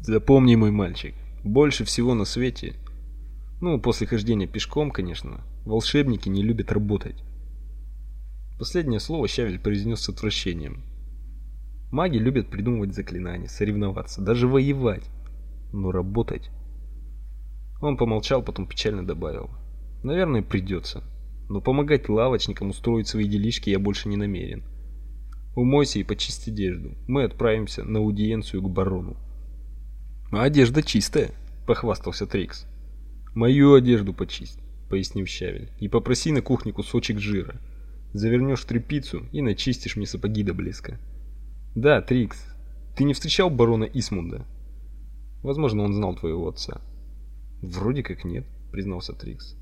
Запомни, мой мальчик, больше всего на свете, ну, после хождения пешком, конечно, волшебники не любят работать. Последнее слово Щавель произнес с отвращением. Маги любят придумывать заклинания, соревноваться, даже воевать, но работать. Он помолчал, потом печально добавил: "Наверное, придется, но помогать лавочникам устроить свои делишки я больше не намерен. Умойся и почисти одежду. Мы отправимся на аудиенцию к барону". "А одежда чистая", похвастался Трикс. "Мою одежду почисть", пояснил Щавель. "И попроси на кухне кусочек жира. Завернешь тряпицу и начистишь мне сапоги до блеска". "Да, Трикс. Ты не встречал барона Исмунда?" "Возможно, он знал твоего отца". "Вроде как нет", признался Трикс.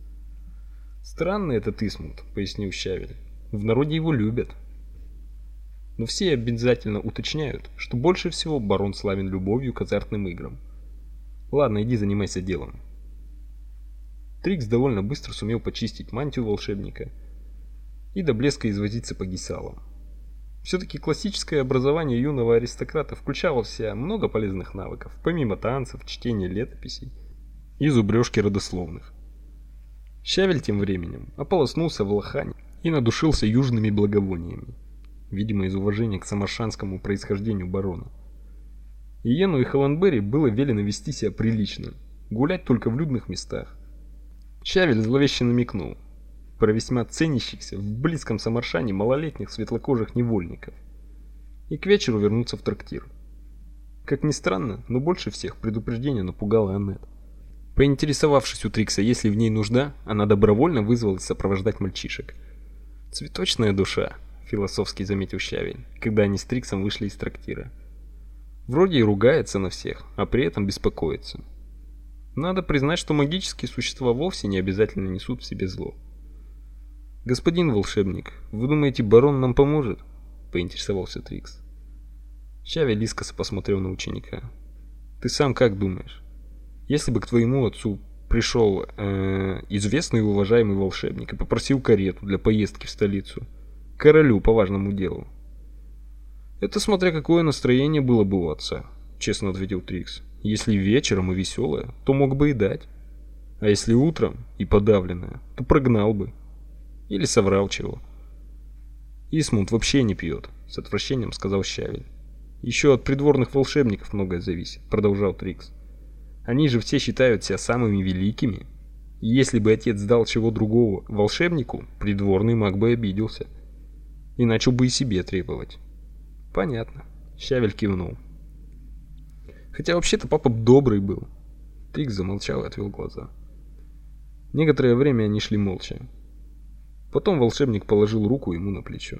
"Странный этот Исмунд", пояснил Щавель. "В народе его любят. Но все обязательно уточняют, что больше всего барон славен любовью к азартным играм. Ладно, иди занимайся делом. Трикс довольно быстро сумел почистить мантию волшебника и до блеска извозить сапоги салом. Все-таки классическое образование юного аристократа включало в себя много полезных навыков, помимо танцев, чтения летописей и зубрежки родословных. Щавель тем временем ополоснулся в лохане и надушился южными благовониями, видимо, из уважения к самаршанскому происхождению барона. Иену и Холландберри было велено вести себя прилично, гулять только в людных местах. Щавель зловеще намекнул про весьма ценящихся в близком Самаршане малолетних светлокожих невольников и к вечеру вернуться в трактир. Как ни странно, но больше всех предупреждение напугало Аннет. Поинтересовавшись у Трикса, есть ли в ней нужда, она добровольно вызвалась сопровождать мальчишек. «Цветочная душа», — философски заметил Щавель, когда они с Триксом вышли из трактира. Вроде и ругается на всех, а при этом беспокоится. Надо признать, что магические существа вовсе не обязательно несут в себе зло. Господин волшебник, вы думаете, барон нам поможет? поинтересовался Трикс. Чави искоса посмотрел на ученика. Ты сам как думаешь? Если бы к твоему отцу пришел э, известный и уважаемый волшебник и попросил карету для поездки в столицу, королю по важному делу, это смотря какое настроение было бы у отца, честно ответил Трикс. Если вечером и веселое, то мог бы и дать. А если утром и подавленное, то прогнал бы. Или соврал чего. Исмунд вообще не пьет, с отвращением сказал Щавель. Еще от придворных волшебников многое зависит, продолжал Трикс. Они же все считают себя самыми великими. Если бы отец дал чего другого волшебнику, придворный маг бы обиделся. Иначе бы и себе требовать. Понятно. Щавель кивнул. Хотя вообще-то папа добрый был. Трикс замолчал и отвел глаза. Некоторое время они шли молча. Потом волшебник положил руку ему на плечо.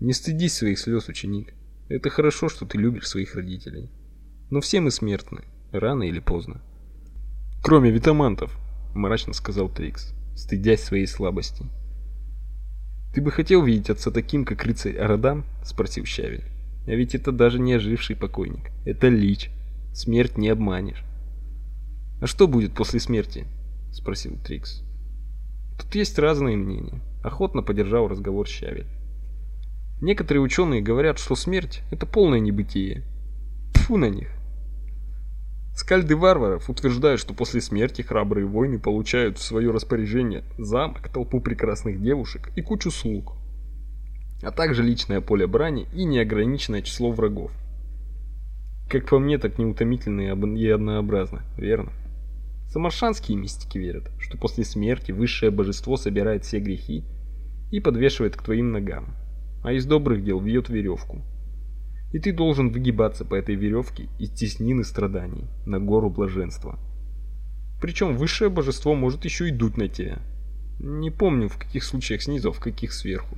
Не стыдись своих слез, ученик. Это хорошо, что ты любишь своих родителей. Но все мы смертны, рано или поздно. Кроме витамантов, мрачно сказал Трикс, стыдясь своей слабости. Ты бы хотел видеть отца таким, как рыцарь Арадан? спросил Щавель. А ведь это даже не оживший покойник. Это лич. Смерть не обманешь. А что будет после смерти? спросил Трикс. Тут есть разные мнения, охотно поддержал разговор Щавель. Некоторые ученые говорят, что смерть это полное небытие. Тьфу на них. Скальды варваров утверждают, что после смерти храбрые воины получают в свое распоряжение замок, толпу прекрасных девушек и кучу слуг а также личное поле брани и неограниченное число врагов. Как по мне, так неутомительно и однообразно, верно? Самаршанские мистики верят, что после смерти высшее божество собирает все грехи и подвешивает к твоим ногам, а из добрых дел вьет веревку. И ты должен выгибаться по этой веревке из теснины страданий на гору блаженства. Причем высшее божество может еще и дуть на тебя. Не помню, в каких случаях снизу, а в каких сверху.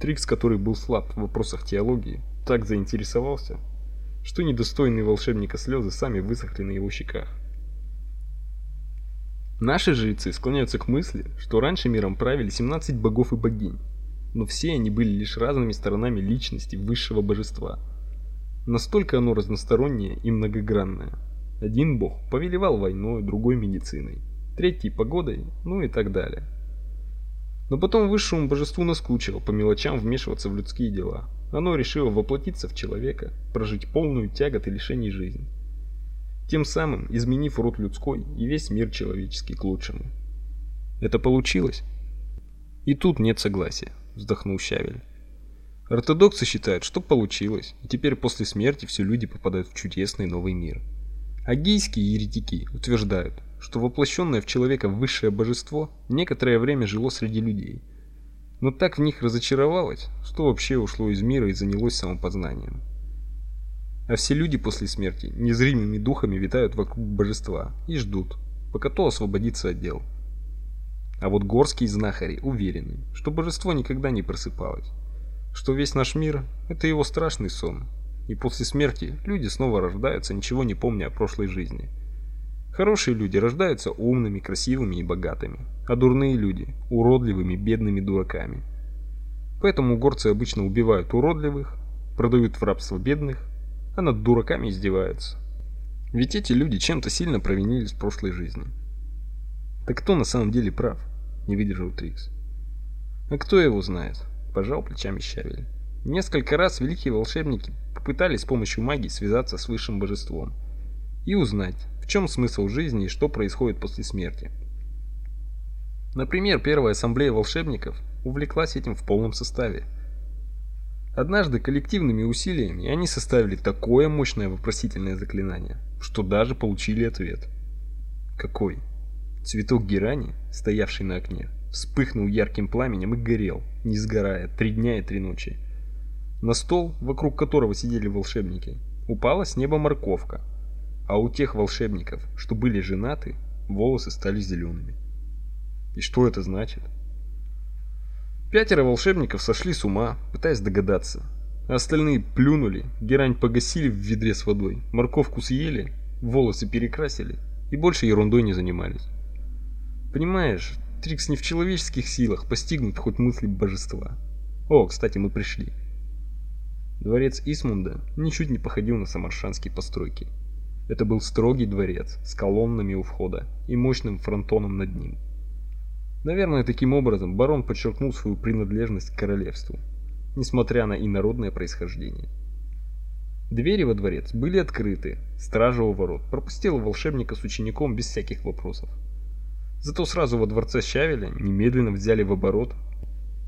Трикс, который был слаб в вопросах теологии, так заинтересовался, что недостойные волшебника слезы сами высохли на его щеках. Наши жрецы склоняются к мысли, что раньше миром правили 17 богов и богинь, но все они были лишь разными сторонами личности высшего божества. Настолько оно разностороннее и многогранное. Один бог повелевал войной, другой медициной, третий погодой, ну и так далее. Но потом высшему божеству наскучило по мелочам вмешиваться в людские дела. Оно решило воплотиться в человека, прожить полную тягот и лишений жизни. Тем самым изменив род людской и весь мир человеческий к лучшему. Это получилось? И тут нет согласия, вздохнул Щавель. Ортодоксы считают, что получилось, и теперь после смерти все люди попадают в чудесный новый мир. А гейские еретики утверждают, что воплощенное в человека высшее божество некоторое время жило среди людей. Но так в них разочаровалось, что вообще ушло из мира и занялось самопознанием. А все люди после смерти незримыми духами витают вокруг божества и ждут, пока то освободится от дел. А вот горские знахари уверены, что божество никогда не просыпалось, что весь наш мир это его страшный сон, и после смерти люди снова рождаются, ничего не помня о прошлой жизни. Хорошие люди рождаются умными, красивыми и богатыми, а дурные люди уродливыми, бедными дураками. Поэтому горцы обычно убивают уродливых, продают в рабство бедных, а над дураками издеваются. Ведь эти люди чем-то сильно провинились в прошлой жизни. Так кто на самом деле прав? Не выдержал Трикс. А кто его знает? Пожал плечами Щавель. Несколько раз великие волшебники попытались с помощью магии связаться с высшим божеством и узнать, в чем смысл жизни и что происходит после смерти. Например, первая ассамблея волшебников увлеклась этим в полном составе. Однажды коллективными усилиями они составили такое мощное вопросительное заклинание, что даже получили ответ. Какой? Цветок герани, стоявший на окне, вспыхнул ярким пламенем и горел, не сгорая, три дня и три ночи. На стол, вокруг которого сидели волшебники, упала с неба морковка, а у тех волшебников, что были женаты, волосы стали зелеными. И что это значит? Пятеро волшебников сошли с ума, пытаясь догадаться. Остальные плюнули, герань погасили в ведре с водой, морковку съели, волосы перекрасили и больше ерундой не занимались. Понимаешь, Трикс не в человеческих силах постигнуть хоть мысли божества. О, кстати, мы пришли. Дворец Исмунда ничуть не походил на самаршанские постройки. Это был строгий дворец с колоннами у входа и мощным фронтоном над ним. Наверное, таким образом барон подчеркнул свою принадлежность к королевству, несмотря на инородное происхождение. Двери во дворец были открыты, стража у ворот пропустила волшебника с учеником без всяких вопросов. Зато сразу во дворце Щавеля немедленно взяли в оборот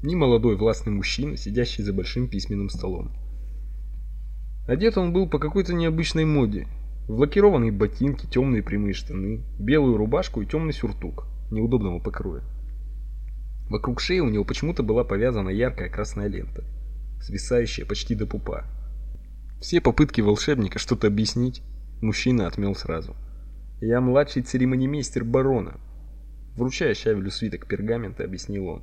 немолодой властный мужчина, сидящий за большим письменным столом. Одет он был по какой-то необычной моде, в лакированные ботинки, темные прямые штаны, белую рубашку и темный сюртук неудобного покроя. Вокруг шеи у него почему-то была повязана яркая красная лента, свисающая почти до пупа. Все попытки волшебника что-то объяснить мужчина отмел сразу. Я младший церемонимейстер барона. Вручая Щавелю свиток пергамента, объяснил он.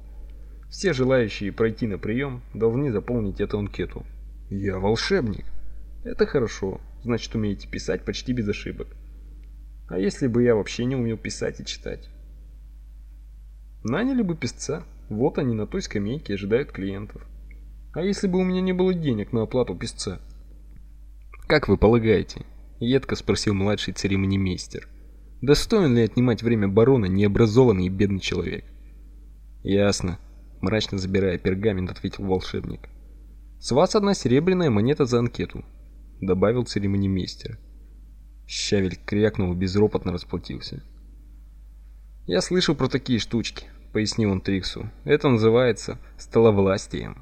Все желающие пройти на прием должны заполнить эту анкету. Я волшебник. Это хорошо значит умеете писать почти без ошибок. А если бы я вообще не умел писать и читать? Наняли бы писца. Вот они на той скамейке ожидают клиентов. А если бы у меня не было денег на оплату писца? Как вы полагаете? едко спросил младший церемонимейстер. Достоин ли отнимать время барона необразованный и бедный человек? Ясно, мрачно забирая пергамент, ответил волшебник. С вас одна серебряная монета за анкету добавил церемонимейстер. Щавель крякнул и безропотно расплатился. Я слышал про такие штучки, пояснил он Триксу. Это называется столовластием.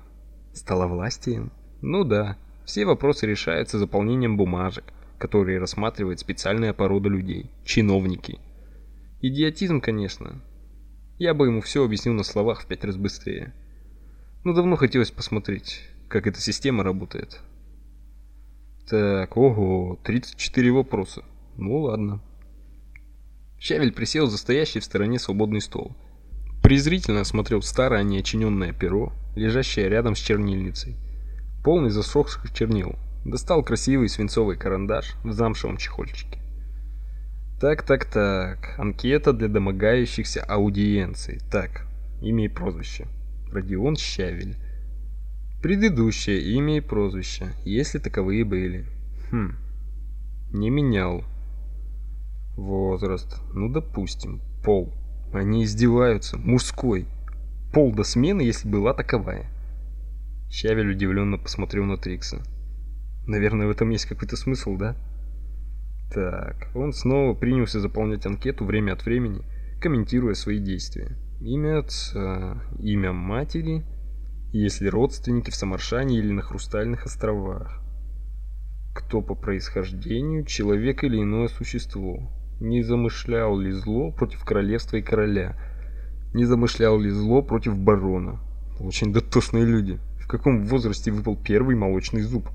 Столовластием? Ну да. Все вопросы решаются заполнением бумажек, которые рассматривает специальная порода людей чиновники. Идиотизм, конечно. Я бы ему все объяснил на словах в пять раз быстрее. Но давно хотелось посмотреть, как эта система работает. Так, ого, 34 вопроса. Ну ладно. Щавель присел за стоящий в стороне свободный стол. Презрительно осмотрел старое неочиненное перо, лежащее рядом с чернильницей. Полный засохших чернил. Достал красивый свинцовый карандаш в замшевом чехольчике. Так, так, так. Анкета для домогающихся аудиенций. Так, имя и прозвище. Родион Щавель. Предыдущее имя и прозвище, если таковые были. Хм. Не менял. Возраст. Ну, допустим. Пол. Они издеваются. Мужской. пол до смены, если была таковая. Щавель удивленно посмотрел на Трикса. Наверное, в этом есть какой-то смысл, да? Так, он снова принялся заполнять анкету время от времени, комментируя свои действия. Имя отца, имя матери, если родственники в Самаршане или на Хрустальных островах. Кто по происхождению, человек или иное существо. Не замышлял ли зло против королевства и короля? Не замышлял ли зло против барона? Очень дотошные люди. В каком возрасте выпал первый молочный зуб?